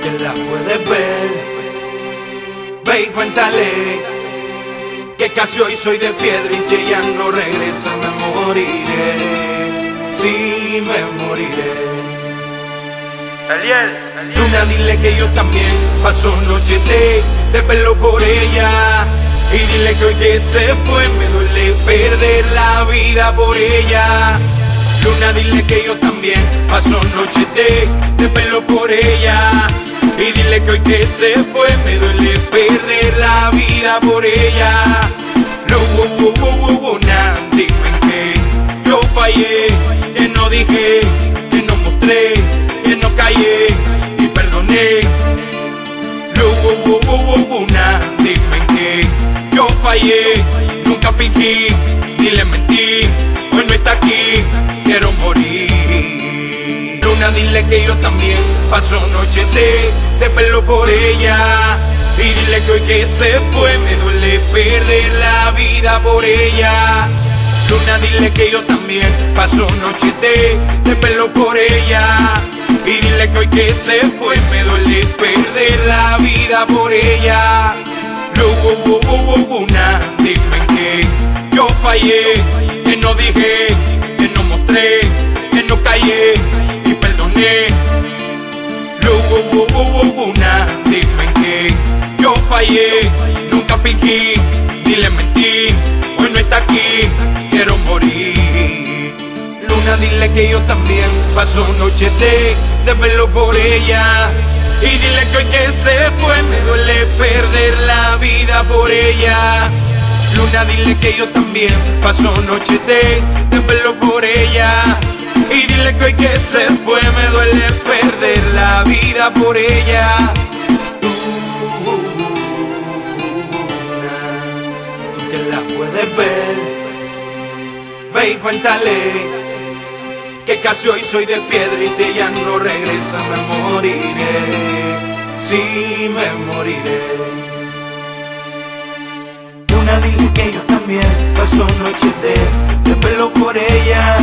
que la puedes ver. Ve y cuéntale que casi hoy soy de piedra y si ella no regresa me moriré. Sí, me moriré. Luna, dile que yo también paso noche de, de pelo por ella. Y dile que hoy que se fue me duele perder la vida por ella. Luna, dile que yo también paso noche de, de pelo por ella. Que hoy que se fue me duele perder la vida por ella. Lo una, dime que yo fallé, que no dije, que no mostré, que no callé y perdoné. Lo una, dime que yo fallé, nunca fingí, ni le mentí, hoy no está aquí, quiero morir. Dile que yo también paso noche de, de pelo por ella. Y dile que hoy que se fue me duele perder la vida por ella. Luna, dile que yo también paso noche de, de pelo por ella. Y dile que hoy que se fue me duele perder la vida por ella. Luna, dime que yo fallé, que no dije, Luna, dime que yo fallé, nunca fingí, ni le mentí, hoy no está aquí, quiero morir. Luna, dile que yo también paso noche de, de verlo por ella. Y dile que hoy que se fue me duele perder la vida por ella. Luna, dile que yo también paso noche de, de verlo por ella. Y dile que hoy que se fue me duele perder la vida por ella. Tú que la puedes ver, ve y cuéntale que casi hoy soy de piedra y si ella no regresa me moriré. Sí, me moriré. Luna, dile que yo también paso noches de, de pelo por ella.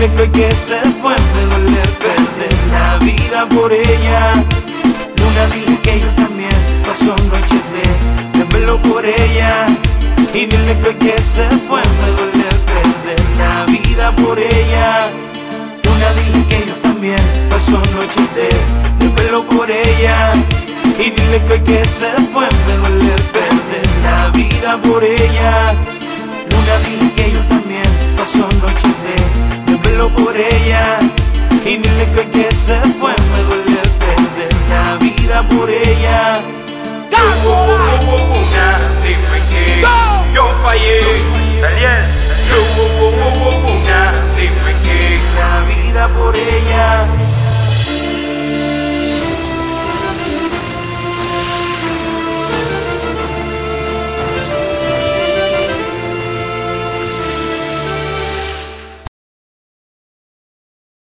Dile que hoy que se fue me duele perder la vida por ella. Luna, dile que yo también paso noches de, de pelo por ella. Y dile que hoy que se fue me duele perder la vida por ella. Luna, dile que yo también paso noches de, de pelo por ella. Y dile que hoy que se fue me duele perder la vida por ella. Luna, dile Dile que se fue me